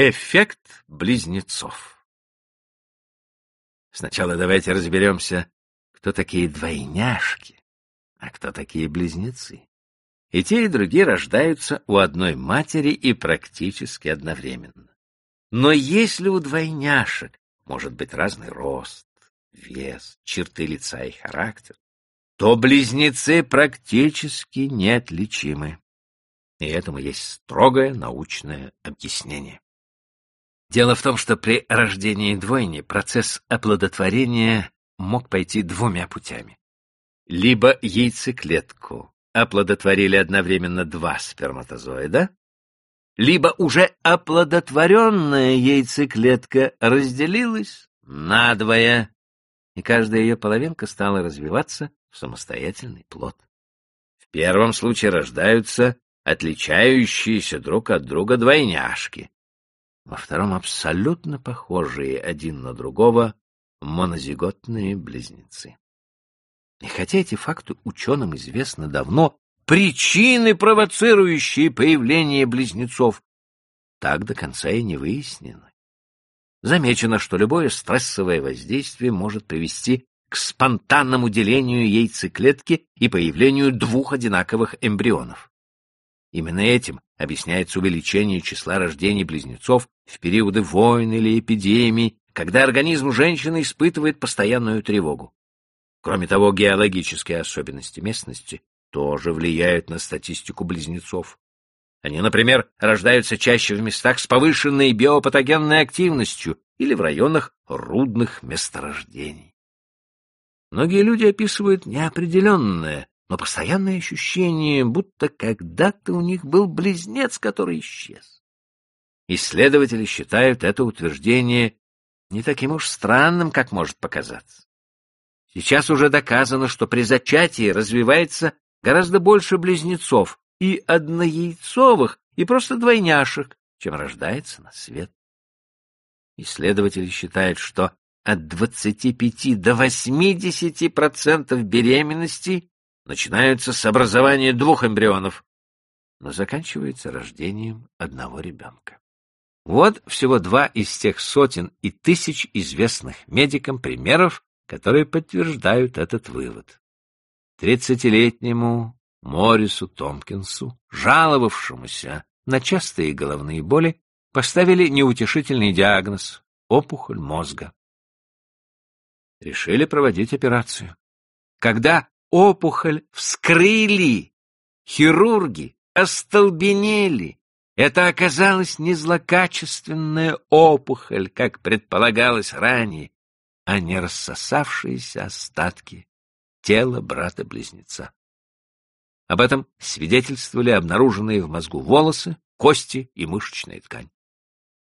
Эффект близнецов. Сначала давайте разберемся, кто такие двойняшки, а кто такие близнецы. И те, и другие рождаются у одной матери и практически одновременно. Но если у двойняшек может быть разный рост, вес, черты лица и характер, то близнецы практически неотличимы. И этому есть строгое научное объяснение. Дело в том, что при рождении двойни процесс оплодотворения мог пойти двумя путями. Либо яйцеклетку оплодотворили одновременно два сперматозоида, либо уже оплодотворенная яйцеклетка разделилась надвое, и каждая ее половинка стала развиваться в самостоятельный плод. В первом случае рождаются отличающиеся друг от друга двойняшки, во втором абсолютно похожие один на другого монозиготные близнецы. И хотя эти факты ученым известны давно, причины, провоцирующие появление близнецов, так до конца и не выяснены. Замечено, что любое стрессовое воздействие может привести к спонтанному делению яйцеклетки и появлению двух одинаковых эмбрионов. Именно этим объясняется увеличение числа рождений близнецов в периоды войн или эпидемий, когда организм женщины испытывает постоянную тревогу. Кроме того, геологические особенности местности тоже влияют на статистику близнецов. Они, например, рождаются чаще в местах с повышенной биопатогенной активностью или в районах рудных месторождений. Многие люди описывают неопределенное, но постоянное ощущение, будто когда-то у них был близнец, который исчез. Исследователи считают это утверждение не таким уж странным, как может показаться. Сейчас уже доказано, что при зачатии развивается гораздо больше близнецов, и однояйцовых, и просто двойняшек, чем рождается на свет. Исследователи считают, что от 25 до 80% беременностей начинаются с образования двух эмбрионов, но заканчиваются рождением одного ребенка. Вот всего два из тех сотен и тысяч известных медикам примеров, которые подтверждают этот вывод. Тридцатилетнему Морису Томпкинсу, жаловавшемуся на частые головные боли, поставили неутешительный диагноз — опухоль мозга. Решили проводить операцию. Когда опухоль вскрыли, хирурги остолбенели. Это оказалась не злокачественная опухоль, как предполагалось ранее, а не рассосавшиеся остатки тела брата-близнеца. Об этом свидетельствовали обнаруженные в мозгу волосы, кости и мышечная ткань.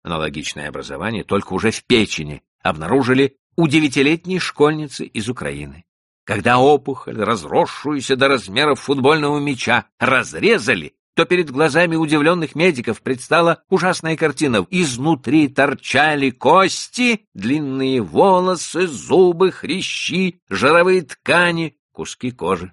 Аналогичное образование только уже в печени обнаружили у девятилетней школьницы из Украины. Когда опухоль, разросшуюся до размеров футбольного мяча, разрезали, то перед глазами удивленных медиков предстала ужасная картина. Изнутри торчали кости, длинные волосы, зубы, хрящи, жировые ткани, куски кожи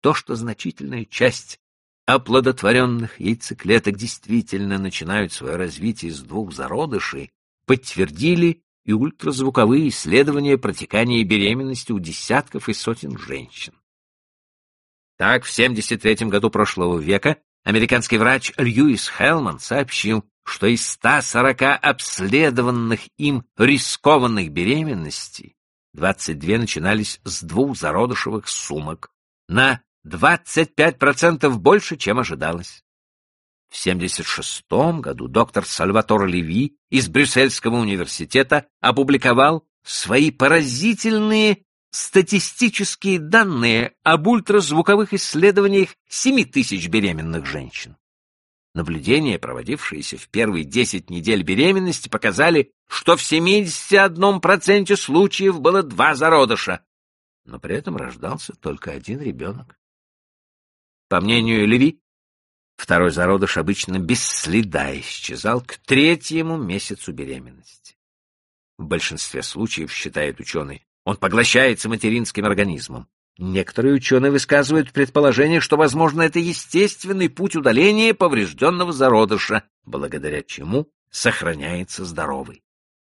то, что значительная часть оплодотворенных яйцеклеток действительно начинают свое развитие с двух зародышей, подтвердили и ультразвуковые исследования протекания беременности у десятков и сотен женщин. Так, в 73 году прошлого века американский врач Льюис Хелман сообщил, что из 140 обследованных им рискованных беременностей 22 начинались с двух зародышевых сумок на 25% больше, чем ожидалось. В 1976 году доктор Сальватор Леви из Брюссельского университета опубликовал свои поразительные статистические данные об ультразвуковых исследованиях 7 тысяч беременных женщин. Наблюдения, проводившиеся в первые 10 недель беременности, показали, что в 71% случаев было два зародыша, но при этом рождался только один ребенок. По мнению Леви, второй зародыш обычно без следа исчезал к третьему месяцу беременности. В большинстве случаев, считает ученый, он поглощается материнским организмом. Некоторые ученые высказывают предположение, что, возможно, это естественный путь удаления поврежденного зародыша, благодаря чему сохраняется здоровый.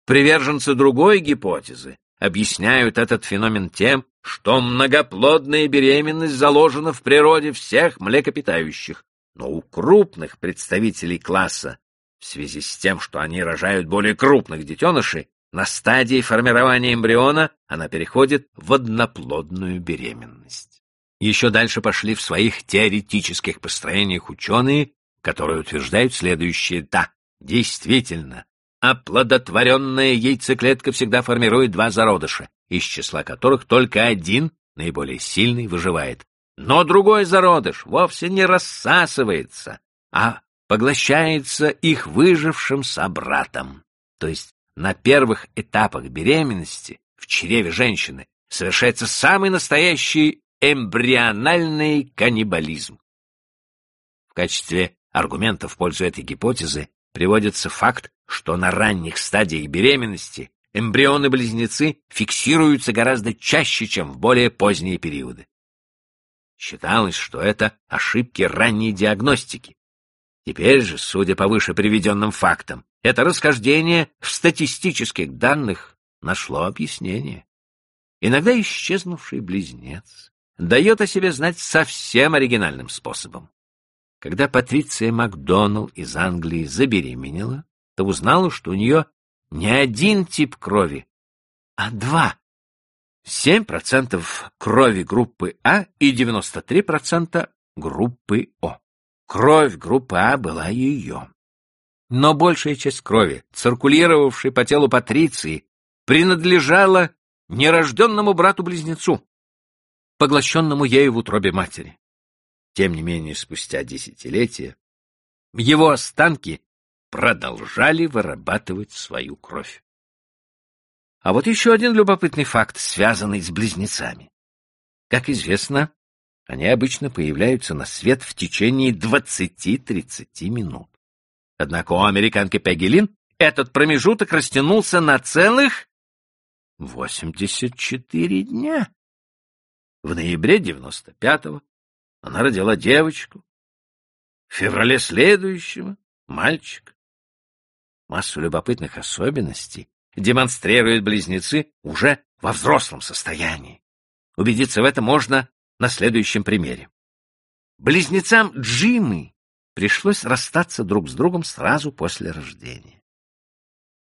Приверженцы другой гипотезы объясняют этот феномен тем, что многоплодная беременность заложена в природе всех млекопитающих, но у крупных представителей класса, в связи с тем, что они рожают более крупных детенышей, на стадии формирования эмбриона она переходит в одноплодную беременность. Еще дальше пошли в своих теоретических построениях ученые, которые утверждают следующее. Да, действительно, оплодотворенная яйцеклетка всегда формирует два зародыша, из числа которых только один, наиболее сильный, выживает. Но другой зародыш вовсе не рассасывается, а поглощается их выжившим собратом, то есть на первых этапах беременности в чреве женщины совершается самый настоящий эмбриональный каннибализм. В качестве аргумента в пользу этой гипотезы приводится факт, что на ранних стадиях беременности эмбрионы-близнецы фиксируются гораздо чаще, чем в более поздние периоды. Считалось, что это ошибки ранней диагностики. Теперь же, судя по выше приведенным фактам, это расхождение в статистических данных нашло объяснение. Иногда исчезнувший близнец дает о себе знать совсем оригинальным способом. Когда Патриция Макдоналл из Англии забеременела, то узнала, что у нее не один тип крови, а два. 7% крови группы А и 93% группы О. Кровь группы А была ее. Но большая часть крови, циркулировавшей по телу Патриции, принадлежала нерожденному брату-близнецу, поглощенному ею в утробе матери. Тем не менее, спустя десятилетия его останки продолжали вырабатывать свою кровь. А вот еще один любопытный факт, связанный с близнецами. Как известно, они обычно появляются на свет в течение 20-30 минут. Однако у американки Пегги Лин этот промежуток растянулся на целых 84 дня. В ноябре 95-го она родила девочку, в феврале следующего — мальчика. Массу любопытных особенностей демонстрируют близнецы уже во взрослом состоянии. Убедиться в этом можно на следующем примере. Близнецам Джимы пришлось расстаться друг с другом сразу после рождения.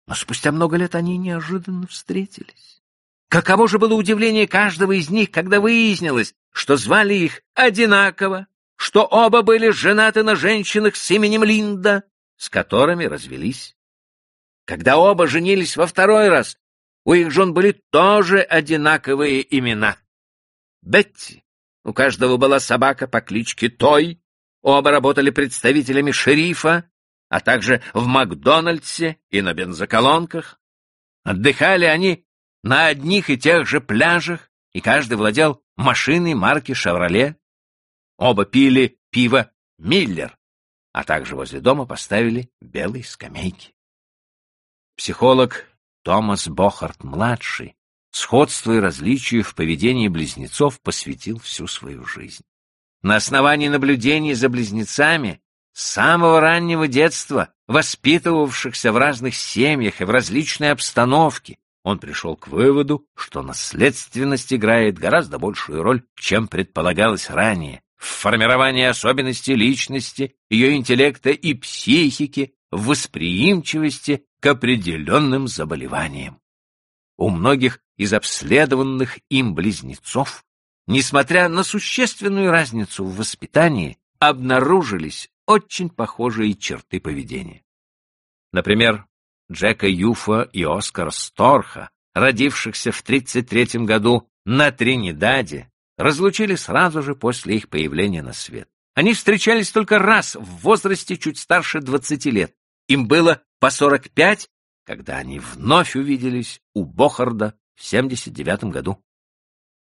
Но спустя много лет они неожиданно встретились. Каково же было удивление каждого из них, когда выяснилось, что звали их одинаково, что оба были женаты на женщинах с именем Линда, с которыми развелись. Когда оба женились во второй раз, у их жен были тоже одинаковые имена. Бетти, у каждого была собака по кличке Той, Оба работали представителями шерифа, а также в Макдональдсе и на бензоколонках. Отдыхали они на одних и тех же пляжах, и каждый владел машиной марки «Шевроле». Оба пили пиво «Миллер», а также возле дома поставили белые скамейки. Психолог Томас Бохарт-младший сходству и различию в поведении близнецов посвятил всю свою жизнь. На основании наблюдений за близнецами с самого раннего детства, воспитывавшихся в разных семьях и в различной обстановке, он пришел к выводу, что наследственность играет гораздо большую роль, чем предполагалось ранее, в формировании особенностей личности, ее интеллекта и психики, в восприимчивости к определенным заболеваниям. У многих из обследованных им близнецов несмотря на существенную разницу в воспитании, обнаружились очень похожие черты поведения. Например, Джека Юфа и Оскара Сторха, родившихся в 1933 году на Тринидаде, разлучили сразу же после их появления на свет. Они встречались только раз в возрасте чуть старше 20 лет. Им было по 45, когда они вновь увиделись у Бохарда в 79 году.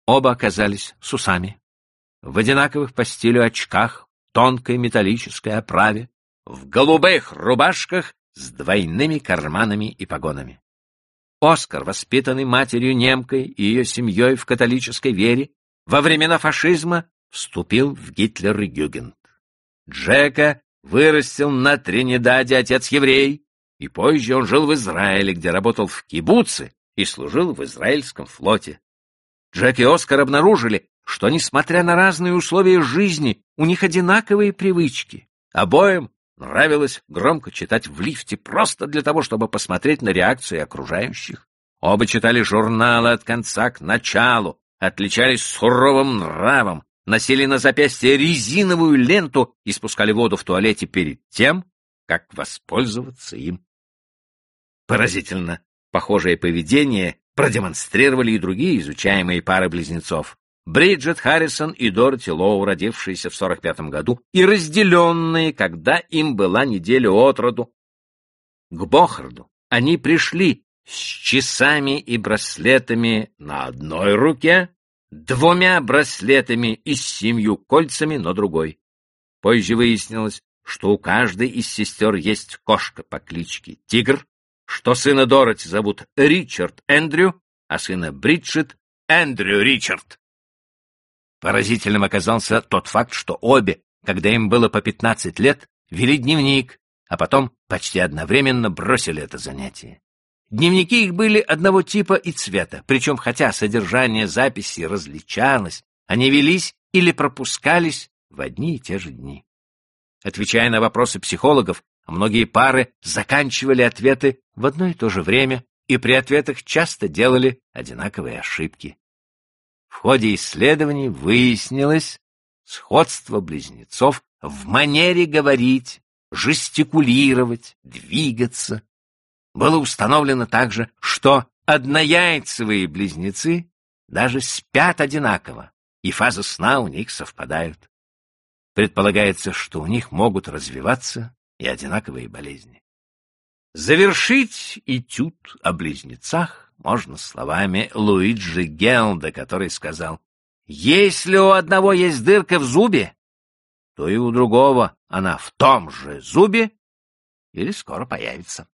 Оба оказались с усами, в одинаковых по стилю очках, тонкой металлической оправе, в голубых рубашках с двойными карманами и погонами. Оскар, воспитанный матерью немкой и ее семьей в католической вере, во времена фашизма вступил в Гитлер-Югент. Джека вырастил на Тринидаде отец-еврей, и позже он жил в Израиле, где работал в кибуце и служил в израильском флоте. Джек и Оскар обнаружили, что, несмотря на разные условия жизни, у них одинаковые привычки. Обоим нравилось громко читать в лифте просто для того, чтобы посмотреть на реакции окружающих. Оба читали журналы от конца к началу, отличались суровым нравом, носили на запястье резиновую ленту и спускали воду в туалете перед тем, как воспользоваться им. Поразительно похожее поведение продемонстрировали и другие изучаемые пары близнецов. Бриджит Харрисон и Дороти Лоу, родившиеся в 45 году, и разделенные, когда им была неделя от роду. К Бохарду они пришли с часами и браслетами на одной руке, двумя браслетами и с семью кольцами на другой. Позже выяснилось, что у каждой из сестер есть кошка по кличке Тигр, что сына Дороти зовут Ричард Эндрю, а сына Бриджит — Эндрю Ричард. Поразительным оказался тот факт, что обе, когда им было по 15 лет, вели дневник, а потом почти одновременно бросили это занятие. Дневники их были одного типа и цвета, причем хотя содержание записи различалось, они велись или пропускались в одни и те же дни. Отвечая на вопросы психологов, многие пары заканчивали ответы в одно и то же время и при ответах часто делали одинаковые ошибки. В ходе исследований выяснилось сходство близнецов в манере говорить, жестикулировать, двигаться, было установлено также, что однояйцевые близнецы даже спят одинаково, и фазы сна у них совпадают. Предполагается, что у них могут развиваться и одинаковые болезни. Завершить этюд о близнецах можно словами Луиджи Гелда, который сказал, «Если у одного есть дырка в зубе, то и у другого она в том же зубе или скоро появится».